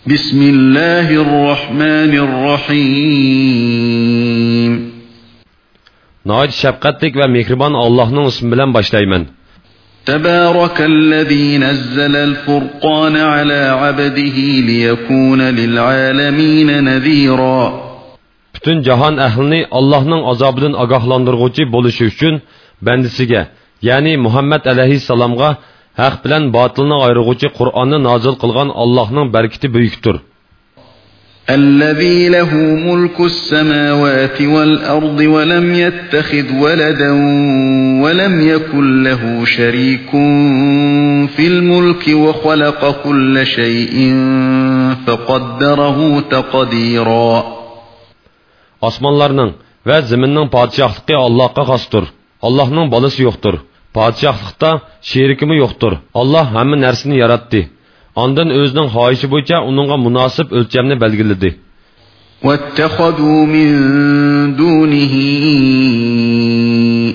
Bismillahirrahmanirrahim. Nəhayət şəfqətlik və mehriban Allahın ismi ilə başlayıram. Təbarakallazi nəzzələl furqan alə abdihi liyekun lilalamin nəzira. Bütün cahan əhlini Allahın azabından ağahlandırğıcı bolışı üçün bəndisiga, yəni Muhammed əleyhissalamğa هخ بلن باطلنا غير غوتي ayrıqıcı نازل قلغان الله نم berkiti büyüktür. الذي له ملك السماوات والأرض ولم يتخذ ولدا ولم يكن له شريك في الملك وخلق كل شيء فقدره تقديرا. أسمان لارنن وزمنن پاتشاقتقي الله قاستر الله نم بالس يختر Podshohlikda sherikimi yo'qdir. Alloh hamma narsani yaratdi. Ondan o'zining xohishi bo'yicha uningga munosib o'lchamni belgiladi. واتخذوا من دونه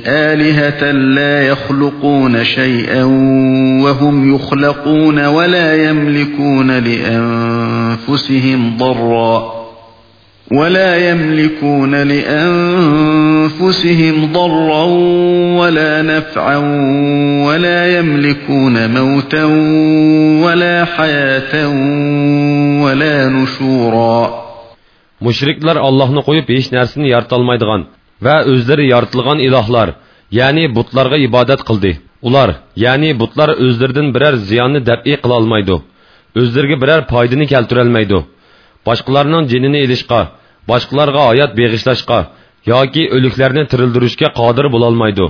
آلهة لا يخلقون شيئا وهم يخلقون ولا يملكون لأنفسهم ضرًّا ولا يملكون لأنفسهم ضرا ولا نفعا ولا يملكون موتا ولا حياة ولا نشورا Müşrikler Allah'ını koyup hiç nersini yaratılmaydıgan ve özleri yaratılgan ilahlar, yani butlarga ibadet kıldı. Ular, yani butlar özlerden birer ziyanını deb'i kılalmaydı. Özlerge birer paydını keltürelmeydi. Boshqalarning jinini ilishqa boshqalarga hayot beg'ishlashqa yoki o'liklarni tirildirishga qodir bo'lolmaydi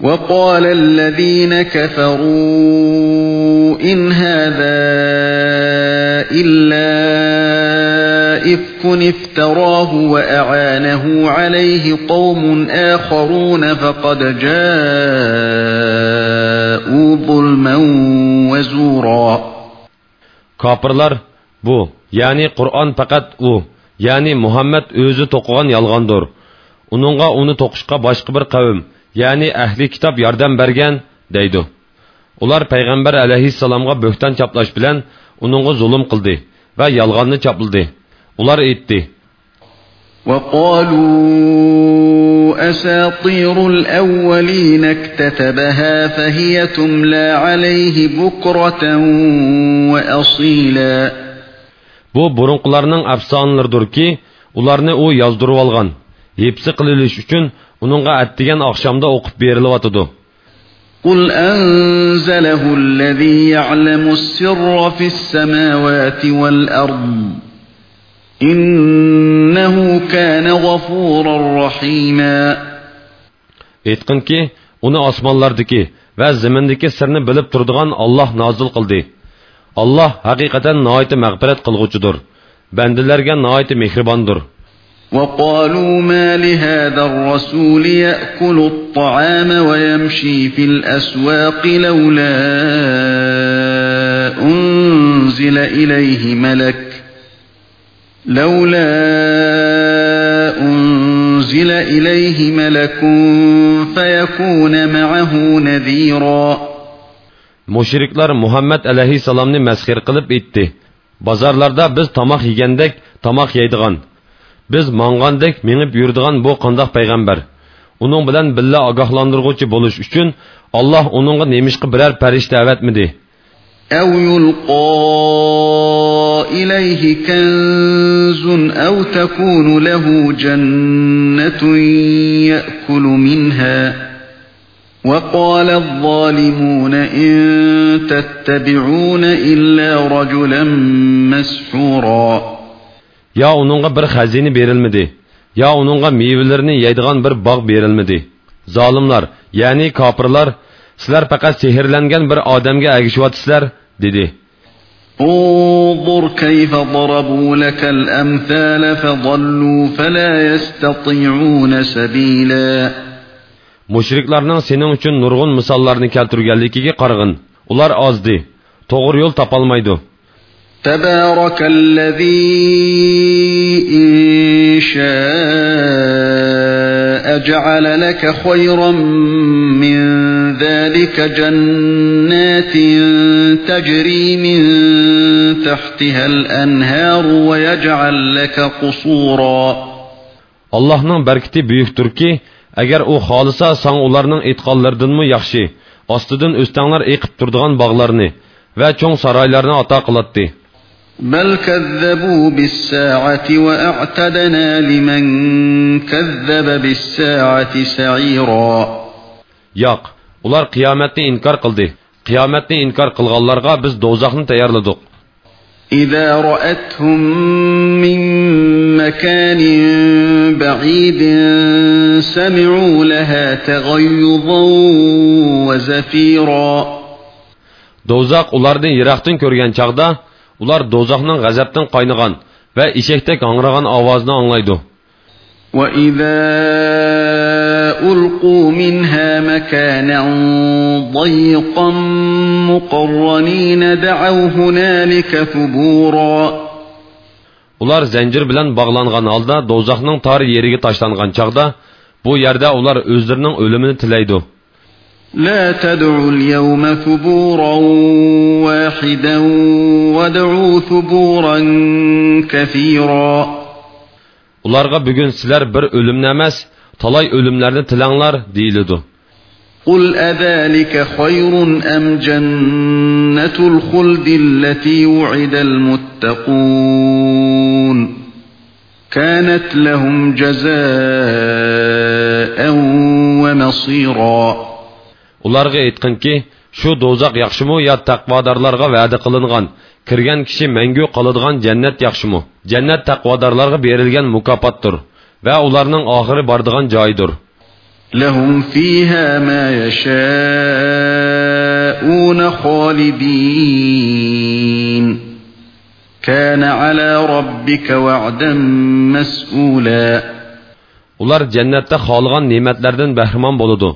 وقال الذين كفروا إن هذا إلا إفك افتراه وأعانه عليه قوم آخرون فقد جاءوا ظلما وزورا Kapırlar bu ya'ni qur'on faqat u ya'ni muhammad o'zi to'qigan yolg'ondir uningga uni to'qishga boshqa bir qavm ya'ni ahli kitob yordam bergan deydi ular payg'ambar alayhissalomga bo'hton chaplash bilan uningga zulm qildi va yolg'onni chopildi ular aytdi وقالوا أساطير الأولين اكتتبها فهي تملى عليه بكرة وأصيلاً bu burunqilarning afsonalaridirki ularni u yozdirib olgan hepsi qililish uchun uningga attigan oqshomda o'qib berilyotidi قل أنزله الذي يعلم السر في السماوات والأرض إنه كان غفورا رحيما aytqinki uni osmonlardagi va zimindagi sirni bilib turadigan olloh nozil qildi Allah haqiqatan noiti mag'firat qilg'uchidir. Bandalarga noiti mehribondir. وقالوا ما لهذا الرسول يأكل الطعام ويمشي في الأسواق لولا أنزل إليه ملك لولا أنزل إليه ملك فيكون معه نذيراً mushriklar muhammad alayhissalomni masxir qilib aytdi bozorlarda biz tomoq yegandek tomoq yeydigan biz mong'andek mengib yurdigan bu qandoq payg'ambar uning bilan billa ogohlantirg'uvchi bo'lish uchun olloh uningga nemishqa biror farishta avatmidi أو يلقى إليه كنز أو تكون له جنة يأكل منها وقال الظالمون إن تتبعون إلا رجلا مسحورا. يا أنونغا بر خزيني بير المدي يا أنونغا ميفلرني يدغان بر باغ بيرلمدي. ظالملار يعني كابر كابرلار سلر فقط سهرلنگن بر آدم آدمگا أجشوات سلر ديدي انظر كيف ضربوا لك الأمثال فضلوا فلا يستطيعون سبيلاً. mushriklarning sening uchun nurg'un misollarni keltirganligiga qarag'in ular ozdi to'g'ri yo'l topolmaydi تبارك الذي إن شاء جعل لك خيرا من ذلك جنات تجري من تحتها الأنهار ويجعل لك قصورا Allah'ın berketi büyüktür ki, əgər o xalisa sən onların etqanlarındanmı yaxşı, astıdan östənlər eqib turduğan bağlarını və çoğ saraylarını ata qılatdı. بل كذبوا بالساعة وأعتدنا لمن كذب بالساعة سعيرا Yo'q, ular qiyomatni inkor qildi. Qiyomatni inkor qilganlarga biz do'zaxni tayyorladik. إذا رأتهم من مكان بعيد سمعوا لها تغيظا وزفيرا Do'zax ularni yiroqdan ko'rgan chaqda ular do'zaxning g'azabdan qaynagan va eshakdek angragan ovozini anglaydi. وإذا ألقوا منها مكانا ضيقا مقرنين دعوا هنالك ثبورا Ular zanjir bilan bog'langan holda do'zaxning tor yeriga tashlangan chaqda bu yerda ular o'zlarining o'limini tilaydi. لا تدعوا اليوم ثبورا واحدا وادعوا ثبورا كثيرا Ularga bugun sizlar bir o'limni emas, talay o'limlarni tilanglar deyiladi. قل أذلك خير أم جنة الخلد التي وعد المتقون كانت لهم جزاء ومصيرا Ularga aytqinki, shu do'zax yaxshimi yo taqvodorlarga va'da qilingan, kirgan kishi mangu qoladigan jannat yaxshimi? Jannat taqvodorlarga berilgan mukofotdir və onlarının axırı bardığan caydır. Ləhum fiyhə mə yəşəunə xalidin. Kənə alə rabbikə və'dən məs'ulə. Onlar cənnətdə xalığan nimətlərdən bəhrman boludu.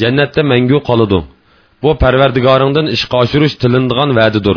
Cənnətdə məngü qalıdı. Bu pərverdigarından işqa aşırış tilindiğan vədidir.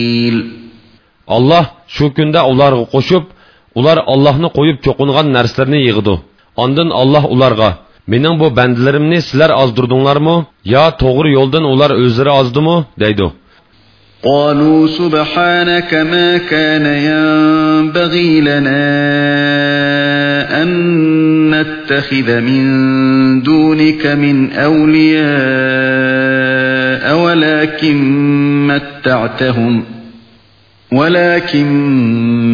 Allah shu kunda ularga qo'shib, ular Allohni qo'yib cho'qingan narsalarni yig'idi. Ondan Alloh ularga: "Mening bu bandalarimni sizlar ozdirdinglarmi? yo to'g'ri yo'ldan ular o'zlari ozdimi?" deydi. قالوا سبحانك ما كان ينبغي لنا أن نتخذ من دونك من أولياء ولكن متعتهم ولكن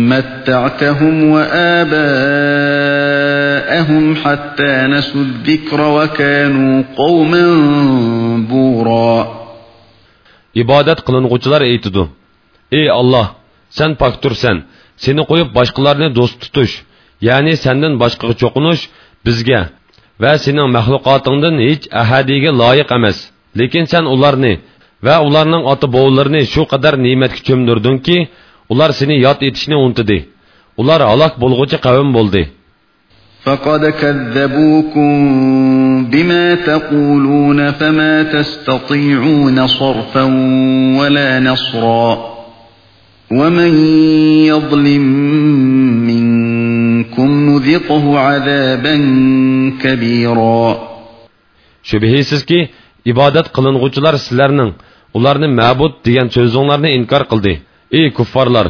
متعتهم وآباءهم حتى نسوا الذكر وكانوا قوما بورا ibodat qiling'uvchilar aytidi ey olloh sen poktursan seni qo'yib boshqalarni do'st tutish ya'ni sendan boshqaga cho'qinish bizga va sening maxluqotingdan hech ahadiyga loyiq emas lekin sen ularni va ularning ota bovlarini shu qadar ne'matga cho'mdirdingki ular seni yod etishni unutdi ular halok bo'lg'uchi qavm bo'ldi فقد كذبوكم بما تقولون فما تستطيعون صرفا ولا نصرا ومن يظلم منكم نذقه عذابا كبيرا shubhisizki ibodat qiling'uvchilar sizlarning ularni ma'bud degan so'zinglarni inkor qildi ey kuffarlar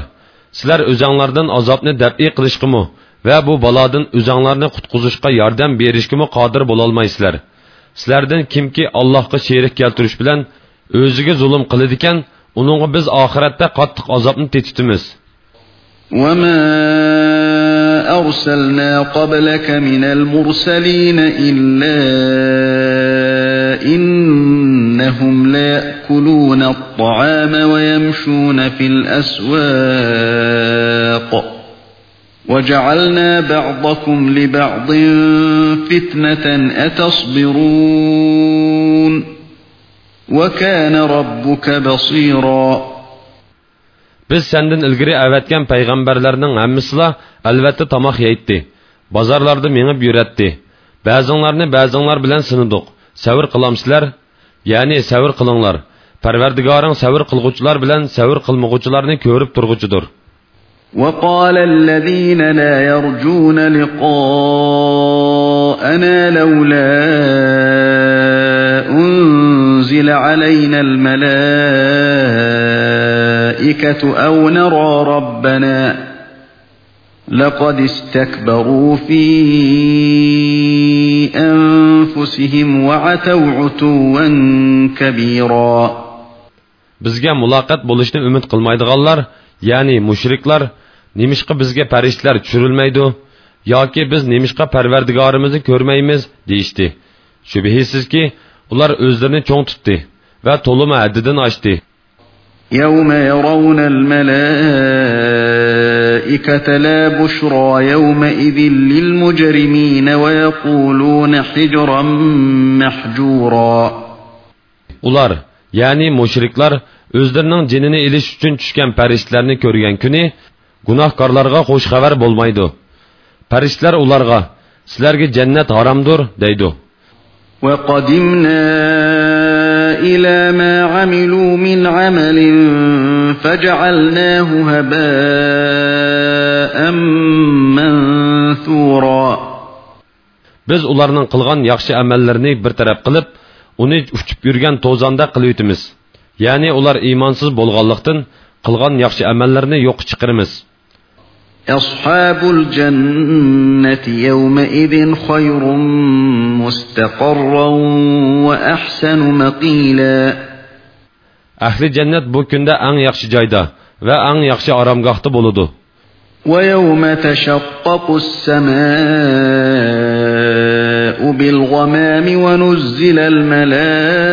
sizlar o'zanglardan azobni dabiy qilishqimi va bu balodan o'zanglarni qutqizishga yordam berishgimi qodir bo'lolmaysizlar sizlardan kimki allohga sherik keltirish bilan o'ziga zulm qiladigan uningga biz oxiratda qattiq azobni tetitimiz وما أرسلنا قبلك من المرسلين إلا إنهم ليأكلون الطعام ويمشون في الأسواق. وجعلنا بعضكم لبعض فتنة أتصبرون. وكان ربك بصيرا biz sendin ilgari avatgan payg'ambarlarning hammasila albatta tomoq yeydi bozorlarda mengib yuratdi ba'zinglarni ba'zinglar bilan sinidiq savr qilamsizlar ya'ni savr qilinglar parvardigoring savr qilg'uvchilar bilan savr qilmag'uvchilarni ko'rib turg'uchidir وقال الذين لا يرجون لقاءنا لولا أنزل علينا الملائكة أو نرى ربنا لقد استكبروا في أنفسهم وعتوا عتوا كبيرا bizga muloqot bo'lishni umid qilmaydiganlar ya'ni mushriklar nemishqa bizga farishtalar tushirilmaydi yoki biz nemishqa parvardigorimizni ko'rmaymiz deyishdi shubhisizki ular o'zlarini cho'ng tutdi va to'limi haddidan oshdi يوم يرون الملائكة لا بشرى يومئذ للمجرمين ويقولون حجرا محجورا ular ya'ni mushriklar o'zlarining jinini ilish uchun tushgan farishtalarni ko'rgan kuni gunohkorlarga xush xabar bo'lmaydi farishtalar ularga sizlarga jannat haromdir deydi وقدمنا إلى ما عملوا من عمل فجعلناه هباء منثورا biz ularning qilgan yaxshi amallarini bir taraf qilib uni uchib yurgan to'zonda qilib o'timiz ya'ni ular iymonsiz bo'lganlikdan qilgan yaxshi amallarni yo'q chiqaramiz أصحاب الجنة يومئذ خير مستقرا وأحسن مقيلا. bu kunda eng yaxshi joyda va eng yaxshi oromgohda bo'ladi ويوم تشقق السماء بالغمام ونزل الملائكة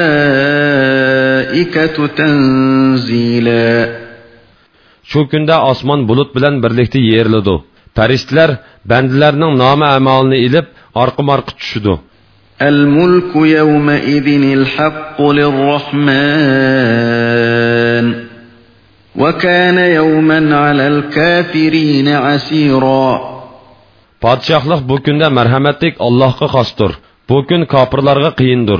تنزيلا. shu kunda osmon bulut bilan birlikda yeriladi farishtalar bandalarning nomi amalini ilib orqa morqa tushidi الملك يومئذ الحق للرحمن وكان يوما على الكافرين عسيرا podshohlik bu kunda marhamatlik allohga xosdir bu kun kofirlarga qiyindir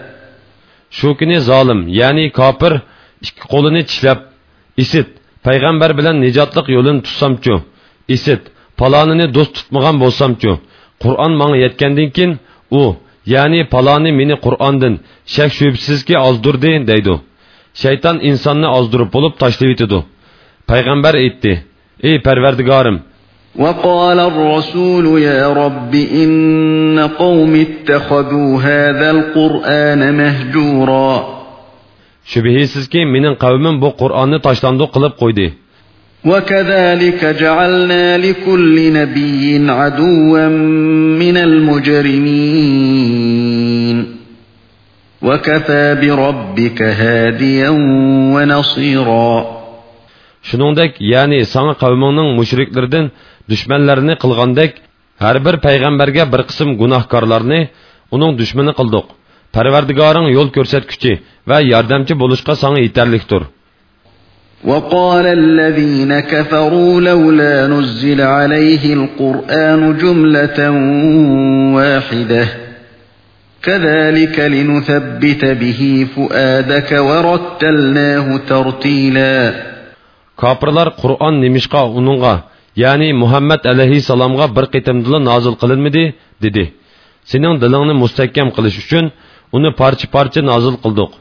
Shu kuni zolim ya'ni kofir ikki qo'lini tishlab isit. Payg'ambar bilan nijotlik yo'lini tutsamchu isit. Palonini do'st tutmagan bo'lsamchu. Qur'on manga yetgandan keyin u ya'ni paloni meni qur'ondan shak shubsizki ozdirdi deydi. Shayton insonni ozdirib bo'lib tashlab yetidi payg'ambar aytdi ey parvardigorim وقال الرسول يا رب إن قوم اتخذوا هذا القرآن مهجورا. Shubhisizki mening qavmim bu qur'onni tashlandiq qilib qo'ydi وكذلك جعلنا لكل نبي عدوا من المجرمين. وكفى بربك هاديا ونصيرا. shuningdek ya'ni sana qavmingning mushriklardan dushmanlarini qilgandek har bir payg'ambarga bir qism gunohkorlarni uning dushmani qildik parvardigoring yo'l ko'rsatguchi va yordamchi bo'lishga sana yetarlikdir وقال الذين كفروا لولا نزل عليه القرآن جملة واحدة كذلك لنثبت به فؤادك ورتلناه ترتيلا Kofirlar qur'on nemishqa uningga ya'ni muhammad alayhissalomga bir qitimdila nozil qilinmidi dedi sening dilingni mustahkam qilish uchun uni parcha parcha nozil qildik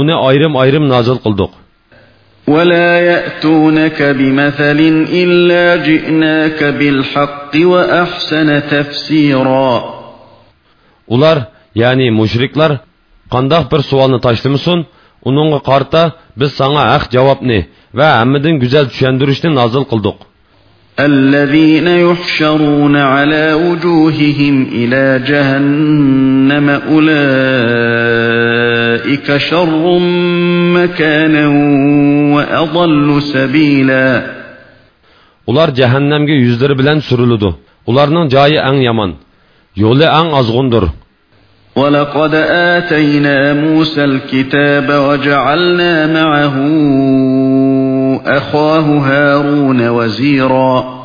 uni ayrim ayrim nozil qildik ولا يأتونك بمثل إلا جئناك بالحق وأحسن تفسيرا ular ya'ni mushriklar qandoq bir savolni tashlamasin uningga qarta biz sana haq javobni va hammadan go'zal tushuntirishni nozil qildik الذين يحشرون على وجوههم إلى جهنم أولئك شر مكانا وأضل سبيلا ular jahannamga yuzlari bilan suriladi ularning joyi ang yomon yo'li ang ozg'undir ولقد آتينا موسى الكتاب وجعلنا معه أخاه هارون وزيرا.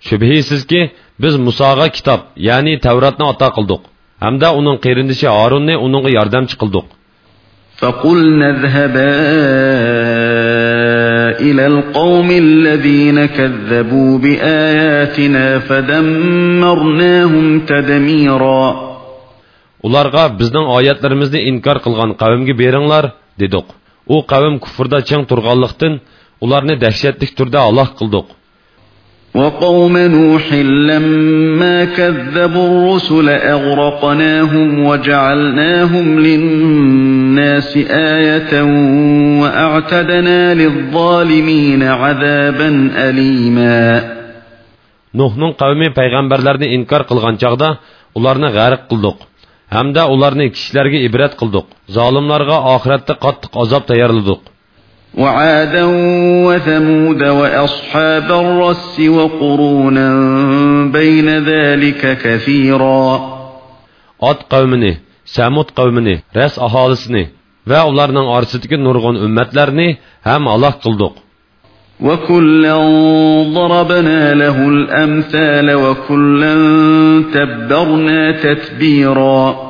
شبهيسيز كي بز مساغا كتاب يعني توراتنا عطا قلدوك هم دا أونن قيرندشي هارون ني اونن ياردم چقلدوك فقل نذهبا إلى القوم الذين كذبوا بآياتنا فدمرناهم تدميرا. Уларга бизнинг оятларимизни инкор қилган қавмга беринглар, ديدوق u qavm kufrda chang turganlikdan ularni dahshatli turda aloq qildik وقوم نوح لما كذبوا الرسل أغرقناهم وجعلناهم للناس آية وأعتدنا للظالمين عذابا أليما nuhning qavmi payg'ambarlarni inkor qilgan chog'da ularni g'arq qildik hamda ularni kishilarga ibrat qildik. Zolimlarga oxiratda qattiq azob tayyorladik. وعادا وثمود وأصحاب الرس وقرونا بين ذلك كثيرا. أت قومني سامود قومني رس أهالسني وأولارنا نورغون نرغن أمتلرني هم الله قلدق وكلا ضربنا له الأمثال وكلا تبرنا تَتْبِيرًا.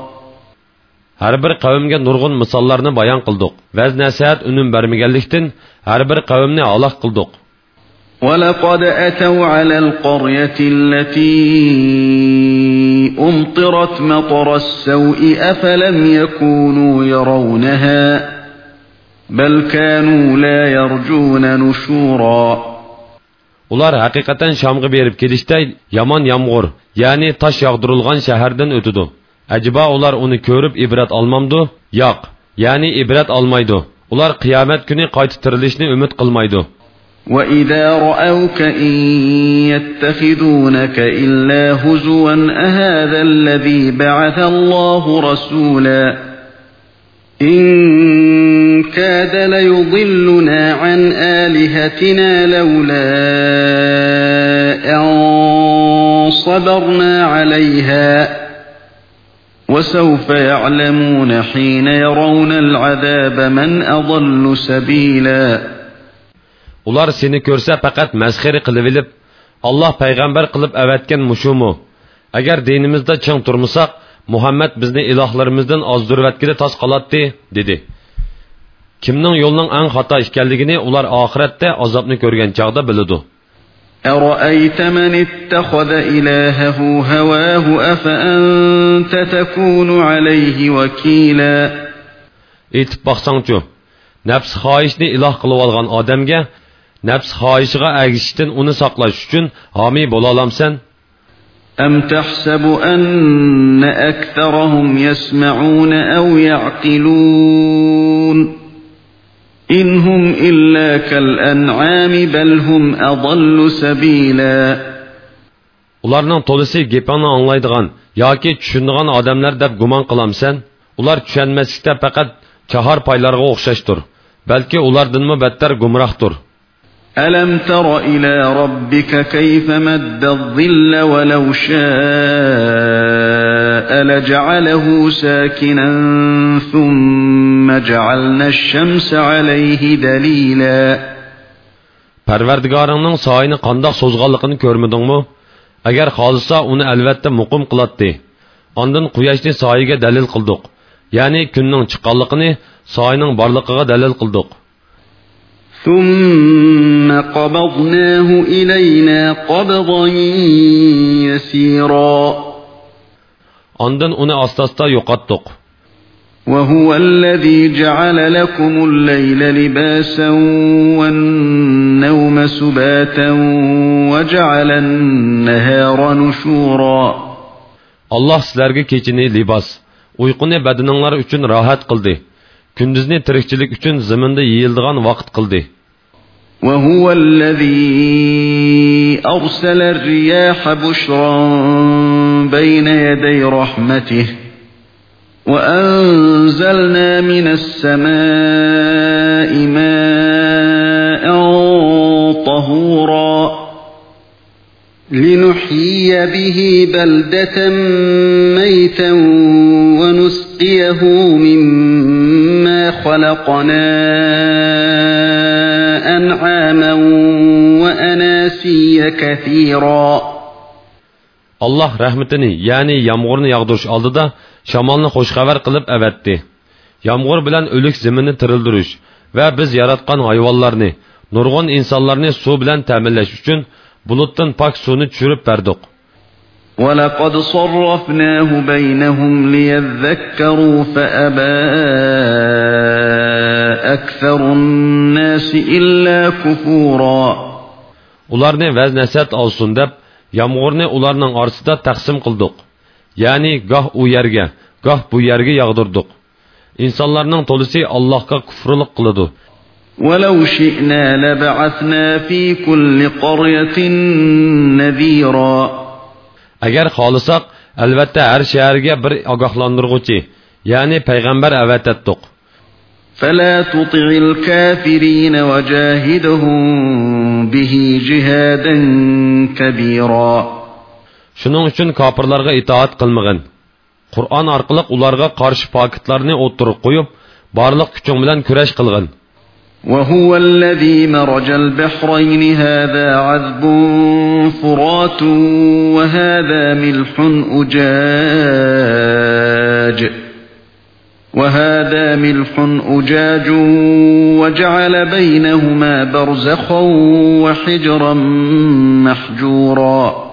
Har bir qavmga nurg'un misollarni bayon qildik vaz nasihat unum bermaganlikdan har bir qavmni aloq qildik ولقد أتوا على القرية التي أمطرت مطر السوء أفلم يكونوا يرونها بل كانوا لا يرجون نشورا ular haqiqatan shomga berib kelishda yomon yomg'ir ya'ni tosh yog'dirilgan shahardan o'tidi ajiba ular uni ko'rib ibrat olmamdu yo'q ya'ni ibrat olmaydi ular qiyomat kuni qayta tirilishni umid qilmaydi وإذا رأوك إن يتخذونك إلا هزوا أهذا الذي بعث الله رسولا إن كاد ليضلنا عن آلهتنا لولا أن صبرنا عليها وسوف يعلمون حين يرون العذاب من أضل سبيلا ular seni ko'rsa faqat masxiri qilib ilib alloh payg'ambar qilib avatgan mushumu agar dinimizda ching turmasak muhammad bizni ilohlarimizdan ozdirvatkida tos qolatdi dedi kimning yo'lning ang xato ekanligini ular oxiratda azobni ko'rgan chog'da biladi أرأيت من اتخذ إلهه هواه أفأنت تكون عليه وكيلا؟ إت باقسانتو نفس خايشني إله قلوالغان آدمجا نفس خايش غا أني ساقلاش شكون آمي بولالام سن أم تحسب أن أكثرهم يسمعون أو يعقلون؟ İnhum illa kal-en'ami bel hum adallu sabila. Ularning to'lisi gepani anglaydigan yoki tushunadigan odamlar deb gumon qilamsan? Ular tushunmaslikda faqat chahar paylarga o'xshashdir. Balki ulardanmi battar gumrohdir. ألم تر إلى ربك كيف مد الظل ولو شاء لجعله ساكنا ثم جعلنا الشمس عليه دليلا پروردگارانن ساین قنداق سوزغالقن کرمدن مو؟ اگر خالصا اون الوتت مقوم قلاتی، اندن قیاشتی سایگه دلیل قلدوق، یعنی کنن چقالقنی ساینن بارلقگا دلیل قلدوق. ثم قبضناه إلينا قبضا يسيرا. عندن أنا استاستا يقطق. وهو الذي جعل لكم الليل لباسا والنوم سباتا وجعل النهار نشورا. الله سلرگه کچینی لباس. uyquni badininglar uchun rohat qildi kunduzni tirikchilik uchun zaminda yeyildigan vaqt qildi وهو الذي أرسل الرياح بشرا بين يدي رحمته وأنزلنا من السماء ماء طهورا لنحيي به بلدة ميتا ونسقيه مما خلقنا أنعاما وأناسيا كثيرا Allah rahmetini, ya'ni yomg'irni yog'dirish oldida shamolni xushxabar qilib avatdi. Yomg'ir bilan o'lik zaminni tirildirish va biz yaratgan hayvonlarni, nurg'un insonlarni suv bilan ta'minlash uchun bulutdan pok suvni tushirib berdik. ولقد صرفناه بينهم ليذكروا فأبى أكثر الناس إلا كفورا ularni vaz nasihat olsin deb yomg'irni ularning orasida taqsim qildik ya'ni goh u yerga goh bu yerga yog'dirdik insonlarning to'lisi allohga kufrlik qiladi ولو شئنا لبعثنا في كل قرية نذيرا agar xohlasak albatta har shaharga bir ogohlantirg'uchi ya'ni payg'ambar avatatdiq فلا تطع الكافرين وجاهدهم به جهادا كبيرا shuning uchun kofirlarga itoat qilmag'in qur'on orqali ularga qarshi pokitlarni o'ttirib qo'yib barliq kuching bilan kurash qilg'in وهو الذي مرج البحرين. هذا عذب فرات وهذا ملح أجاج. وهذا ملح أجاج وجعل بينهما برزخا وحجرا محجورا.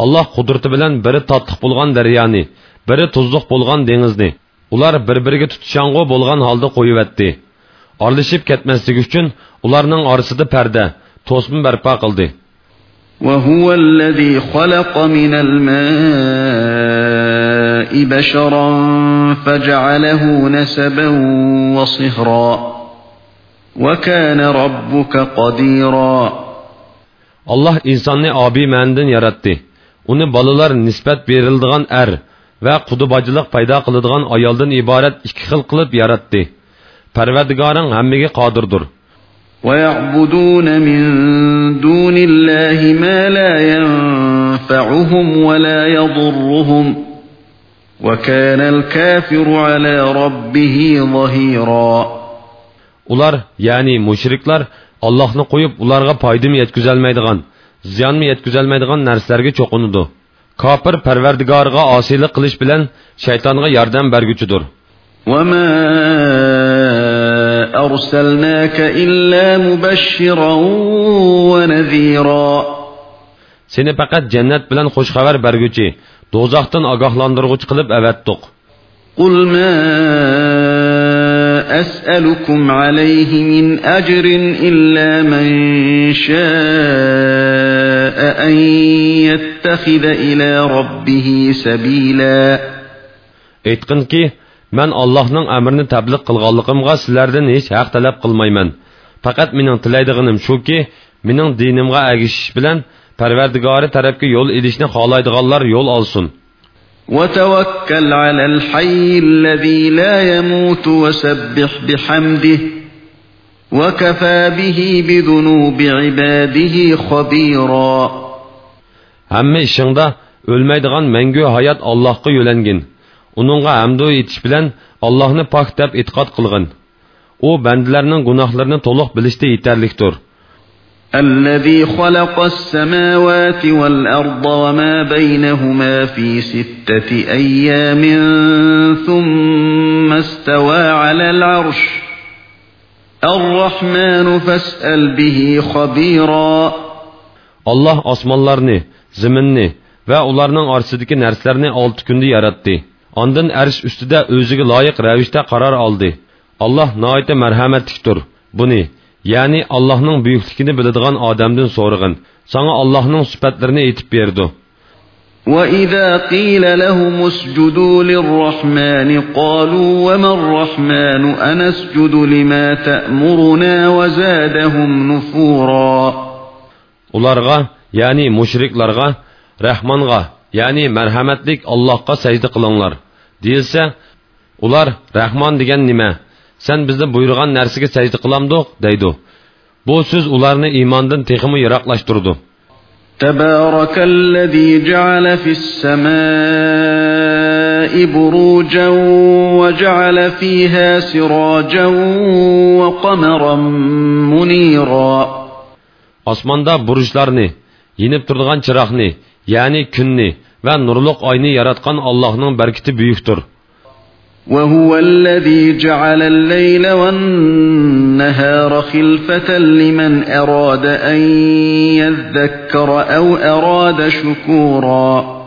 الله قدرت بلن بر تاتق بولغان درياني بر تزدق بولغان دينزني ular bir-biriga tutishang'o bo'lgan holda orlashib ketmasligi uchun ularning orasida parda to'sma barpo qildi وهو الذي خلق من الماء بشرا فجعله نسبا وصهرا وكان ربك قديرا alloh insonni obiy mandan yaratdi uni bolalar nisbat berildigan er va qudubachilik paydo qiladigan ayoldan iborat ikki xil qilib yaratdi parvardigoring hammaga qodirdir ويعبدون من دون الله ما لا ينفعهم ولا يضرهم وكان الكافر على ربه ظهيرا ular ya'ni mushriklar allohni qo'yib ularga foydami yetkazolmaydigan ziyonmi yetkazolmaydigan narsalarga cho'qinadi kofir parvardigoriga osiylik qilish bilan shaytonga yordam berguchidir وما أرسلناك إلا مبشرا ونذيرا seni faqat jannat bilan xushxabar berguchi do'zaxdan ogohlantirg'uchi qilib avatdiq قل ما أسألكم عليه من أجر إلا من شاء أن يتخذ إلى ربه سبيلا aytqinki man allohning amrini tabliq qilganligimga sizlardan hech haq talab qilmayman faqat mening tilaydiganim shuki mening dinimga agishish bilan parvardigori tarafga yo'l ilishni xohlaydiganlar yo'l olsin وتوكل على الحي الذي لا يموت وسبح بحمده وكفى به بذنوب عباده خبيرا hamma ishingda o'lmaydigan mangu hayot allohga yo'langin uningga hamdu etish bilan allohni pok deb e'tiqod qilg'in u bandalarning gunohlarini to'liq bilishda yetarlikdir الذي خلق السماوات والأرض وما بينهما في ستة أيام ثم استوى على العرش الرحمن فاسأل به خبيرا alloh osmonlarni zaminni va ularning orasidagi narsalarni olti kunda yaratdi ondin arsh ustida o'ziga loyiq ravishda qaror oldi alloh noita marhamatlikdir buni ya'ni allohning buyukligini biladigan odamdan so'rag'in sanga allohning sifatlarini aytib berdi وَإِذَا قِيلَ لَهُمُ اسْجُدُوا لِلرَّحْمَنِ قَالُوا وَمَا الرَّحْمَنُ أَنَسْجُدُ لِمَا تَأْمُرُنَا وَزَادَهُمْ نُفُورًا Ularga, yani müşriklarga, Rahmanga, yani merhametlik Allah'a secde kılınlar. Değilse, ular Rahman degen nime? Sen bizde buyurgan nersige secde kılamdık, deydu. Bu söz ularını imandan tekimi yiraklaştırdı. تبارك الذي جعل في السماء بروجا وجعل فيها سراجا وقمرا منيرا Osmonda burujlarni, yinib turadigan chiroqni, ya'ni kunni va nurliq oyni yaratgan Allohning barkati buyukdir. وهو الذي جعل الليل والنهار خلفة لمن أراد أن يذكر أو أراد شكورا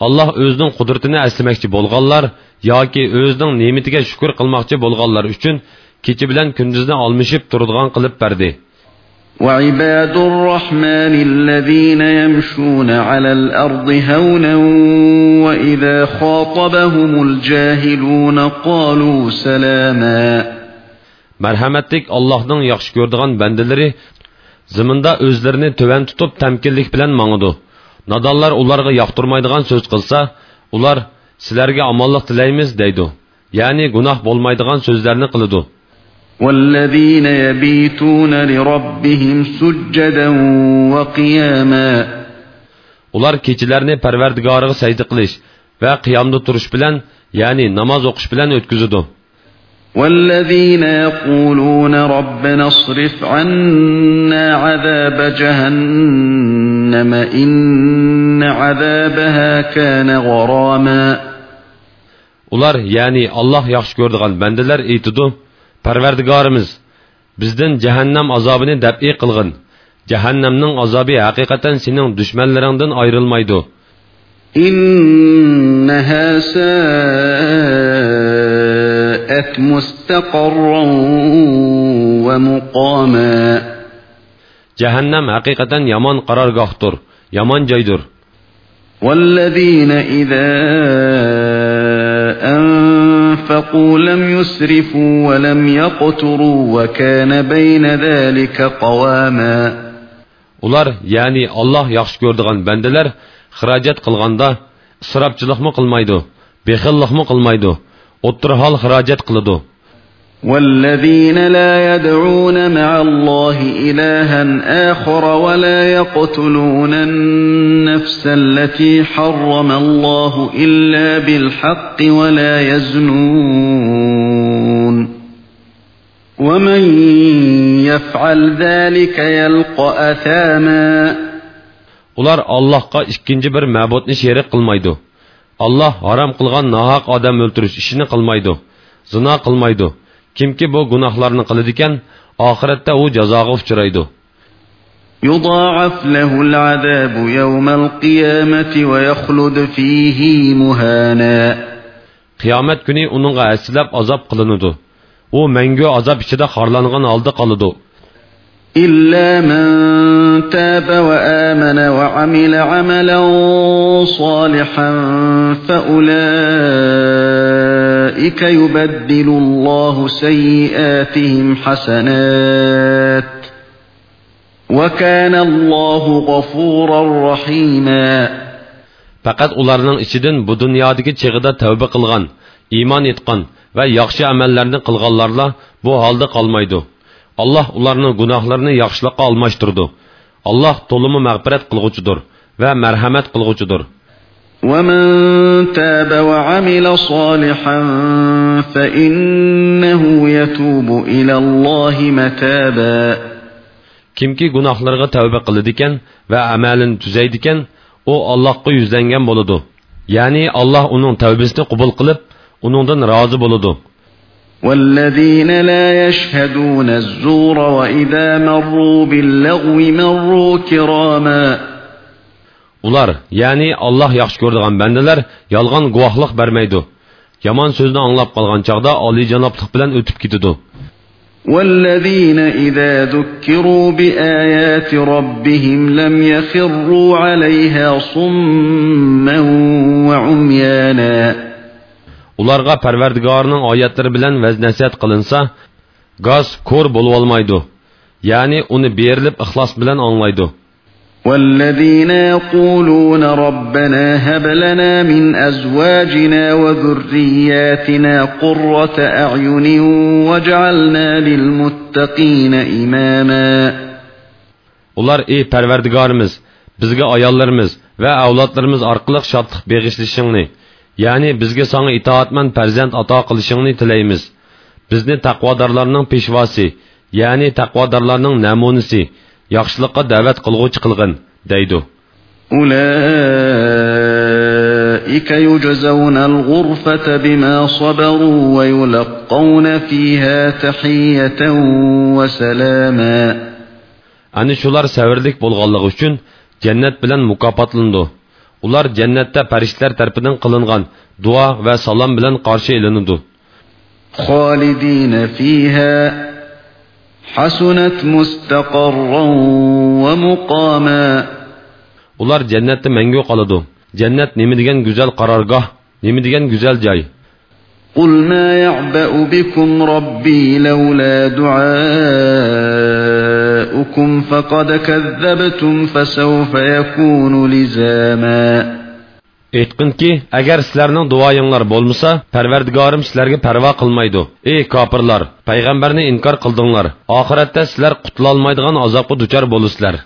Allah özünün qudretini əsləməkçi bolğanlar yoki özünün nematiga shukr qilmoqchi bo'lganlar uchun kecha bilan kunduzni almashib turadigan qilib berdi. وعباد الرحمن الذين يمشون على الأرض هونا وإذا خاطبهم الجاهلون قالوا سلاما Merhametlik Allah'ın yaxşı gördüğün bendeleri zimində özlerini töven tutup temkinlik bilen maŋıdı. Nadallar ularga yaqtırmaydigan söz qılsa, ular sizlerge amallık dileymiz deydi. Yani günah bolmaydigan sözlerini qılıdı. والذين يبيتون لربهم سجدا وقياما Ular keçilerini Perverdigarıga secde qilish va qiyamda turish bilan, ya'ni namoz o'qish bilan o'tkazadi. والذين يقولون ربنا اصرف عنا عذاب جهنم إن عذابها كان غراما Ular, ya'ni Allah yaxshi ko'rdigan bandalar aytidi: parvardigorimiz bizdan jahannam azobini dabiy qilg'in jahannamning azobi haqiqatan sening dushmanlaringdan ayrilmaydi إنها ساءت مستقرا ومقاما jahannam haqiqatan yomon qarorgohdir yomon joydir والذين إذا أنفقوا لم يسرفوا ولم يقتروا وكان بين ذلك قواما ular ya'ni Alloh yaxshi ko'rdigan bandalar xarajat qilganda isrofchilikmi qilmaydi bexillikmi qilmaydi o'ttir hol xarajat qiladi والذين لا يدعون مع الله إلها آخر ولا يقتلون النفس التي حرم الله إلا بالحق ولا يزنون ومن يفعل ذلك يلقى أثاما ular Allohga ikkinchi bir ma'budni sherik qilmaydi Alloh harom qilgan nohaq odam o'ltirish ishini qilmaydi zino qilmaydi kimki bu gunohlarni qiladi ekan oxiratda u jazoga uchraydi يضاعف له العذاب يوم القيامة ويخلد فيه مهانا qiyomat kuni uningga aslab azob qilinadi u mangu azob ichida xorlangan holda qoladi إلا من تاب وآمن وعمل عملا صالحا فأولئك يبدل الله سيئاتهم حسنات وكان الله غفورا رحيما faqat ularning ichidan bu dunyodagi chig'ida tavba qilgan iymon etgan va yaxshi amallarni qilganlarla bu holda qolmaydi alloh ularning gunohlarini yaxshilikqa almashtirdi alloh to'limi mag'firat qilg'uchidir va marhamat qilg'uchidir ومن تاب وعمل صالحا فإنه يتوب إلى الله متابا kimki gunohlarga tavba qiladi ekan va amalini tuzaydi ekan u allohga yuzlangan bo'ladi ya'ni alloh uning tavbasini qabul qilib uningdan rozi bo'ladi والذين لا يشهدون الزور وإذا مروا باللغو مروا كراما ular ya'ni alloh yaxshi ko'radigan bandalar yolg'on guvohlik bermaydi yomon so'zni anglab qolgan chog'da oliyjanoblik bilan o'tib ketadi والذين إذا ذكروا بآيات ربهم لم يخروا عليها صما وعميانا ularga parvardigorining oyatlari bilan vaz nasihat qilinsa gaz ko'r bo'lib olmaydi ya'ni uni berilib ixlos bilan anglaydi والذين يقولون ربنا هب لنا من أزواجنا وذرياتنا قرة أعين واجعلنا للمتقين إماما ular ey parvardigorimiz bizga ayollarimiz va avlodlarimiz orqali shodlik beg'ishlashingni ya'ni bizga sanga itoatman farzand ato qilishingni tilaymiz bizni taqvodorlarning peshvosi ya'ni taqvodorlarning namunasi yaxshilikqa da'vat qilg'uvchi qilg'in deydi أولئك يجزون الغرفة بما صبروا ويلقون فيها تحية وسلاما ana shular savirlik bo'lganligi uchun jannat bilan mukofotlandi ular jannatda farishtalar tarafidan qilingan duo va salom bilan qarshi ilinadi خالدين فيها حسنت مستقرا ومقاما ular jannatda mangu qoladi jannat nima degan go'zal qarorgoh nima degan go'zal joy قل ما يعبأ بكم ربي لولا دعاؤكم فقد كذبتم فسوف يكون لزاما aytqinki agar sizlarning duoyinglar bo'lmasa parvardigorim sizlarga parvo qilmaydi. Ey kofirlar payg'ambarni inkor qildinglar. Oxiratda sizlar qutulolmaydigan azobga duchor bo'lasizlar